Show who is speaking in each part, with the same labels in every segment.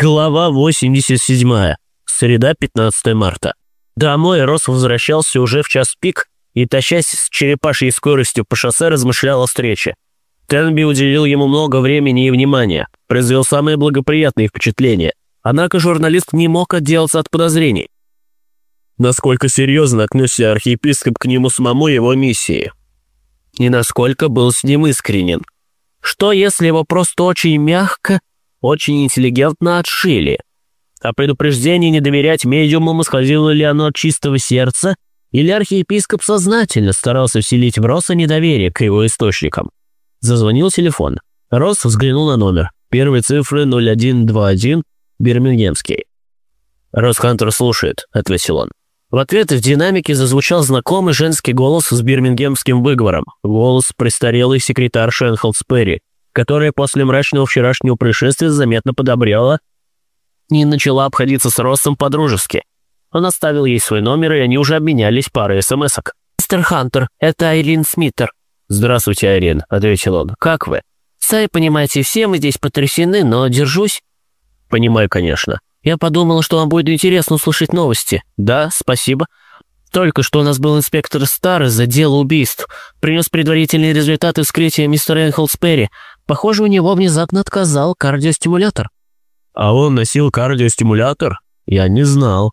Speaker 1: Глава 87. Среда, 15 марта. Домой Рос возвращался уже в час пик и, тащась с черепашьей скоростью по шоссе, размышлял о встрече. Тенби уделил ему много времени и внимания, произвел самые благоприятные впечатления. Однако журналист не мог отделаться от подозрений. Насколько серьезно отнесся архиепископ к нему самому его миссии? И насколько был с ним искренен? Что, если его просто очень мягко очень интеллигентно отшили. А предупреждение не доверять медиумам исходило ли оно от чистого сердца, или архиепископ сознательно старался вселить в Росса недоверие к его источникам. Зазвонил телефон. Росс взглянул на номер. Первые цифры 0121, Бирмингемский. «Росс Хантер слушает», — ответил он. В ответ в динамике зазвучал знакомый женский голос с бирмингемским выговором. Голос престарелой секретарши Энхолдс Перри, которая после мрачного вчерашнего происшествия заметно подобрела и начала обходиться с Россом по-дружески. Он оставил ей свой номер, и они уже обменялись парой смс-ок.
Speaker 2: «Мистер Хантер, это Айлин Смитер».
Speaker 1: «Здравствуйте, Айрин», — ответил он. «Как вы?»
Speaker 2: «Сами понимаете, все мы здесь потрясены, но держусь».
Speaker 1: «Понимаю, конечно.
Speaker 2: Я подумал, что вам будет интересно услышать новости».
Speaker 1: «Да, спасибо».
Speaker 2: Только что у нас был инспектор Стар из отдела убийств. Принес предварительные результаты вскрытия мистера Энхолдс Перри. Похоже, у него внезапно отказал кардиостимулятор.
Speaker 1: А он носил кардиостимулятор? Я не знал.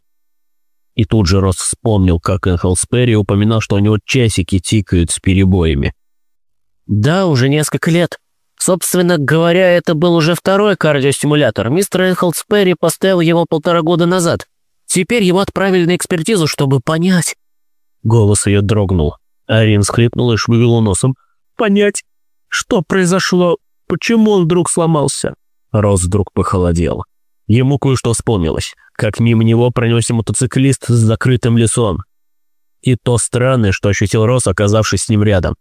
Speaker 1: И тут же Росс вспомнил, как Энхолдс Перри упоминал, что у него часики тикают с перебоями.
Speaker 2: Да, уже несколько лет. Собственно говоря, это был уже второй кардиостимулятор. Мистер Энхолдс Перри поставил его полтора года назад. Теперь его отправили на экспертизу, чтобы понять».
Speaker 1: Голос ее дрогнул. Арин скрипнул и шмыгнул носом. «Понять, что произошло? Почему он вдруг сломался?» Рос вдруг похолодел. Ему кое-что вспомнилось, как мимо него пронесся мотоциклист с закрытым лицом. И то странное, что ощутил Рос, оказавшись с ним рядом.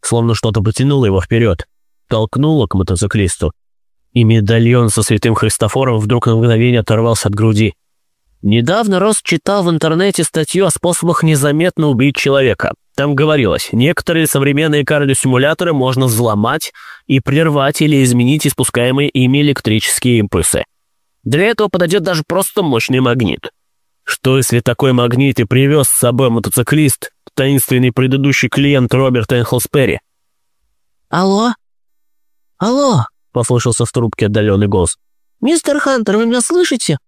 Speaker 1: Словно что-то потянуло его вперед, толкнуло к мотоциклисту. И медальон со святым Христофором вдруг на мгновение оторвался от груди. Недавно Рос читал в интернете статью о способах незаметно убить человека. Там говорилось, некоторые современные кардиосимуляторы можно взломать и прервать или изменить испускаемые ими электрические импульсы. Для этого подойдет даже просто мощный магнит. Что если такой магнит и привез с собой мотоциклист, таинственный предыдущий клиент Роберта Энхолсперри?
Speaker 2: «Алло? Алло?»
Speaker 1: — послышался в трубке отдаленный голос.
Speaker 2: «Мистер Хантер, вы меня слышите?»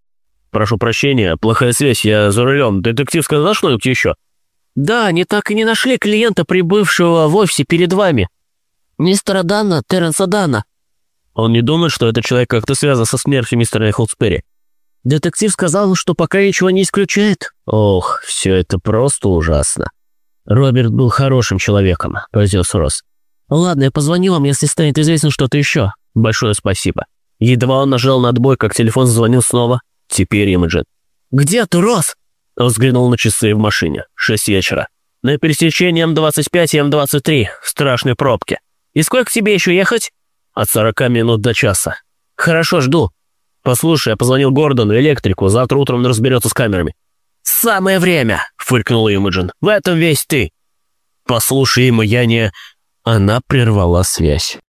Speaker 1: «Прошу прощения, плохая связь, я за рулем. Детектив сказал что-нибудь еще?»
Speaker 2: «Да, они так и не нашли клиента, прибывшего в офисе перед вами. Мистера Дана, Терренса Дана».
Speaker 1: «Он не думает, что этот человек как-то связан со смертью мистера Холдсперри?»
Speaker 2: «Детектив сказал, что пока ничего не исключает».
Speaker 1: «Ох, все это просто ужасно». «Роберт был хорошим человеком», — произнес Росс.
Speaker 2: «Ладно, я позвоню вам, если станет известно что-то еще».
Speaker 1: «Большое спасибо». Едва он нажал на отбой, как телефон звонил снова. Теперь Имаджин.
Speaker 2: «Где ты, Рос?»
Speaker 1: Взглянул на часы в машине. Шесть вечера. На пересечении М-25 и М-23. В страшной пробке.
Speaker 2: «И сколько тебе еще ехать?»
Speaker 1: «От сорока минут до часа».
Speaker 2: «Хорошо, жду».
Speaker 1: «Послушай, я позвонил Гордону, электрику. Завтра утром он разберется с камерами».
Speaker 2: «Самое время!» — фыркнул Имаджин. «В этом весь ты».
Speaker 1: «Послушай, Има, я не...» Она прервала связь.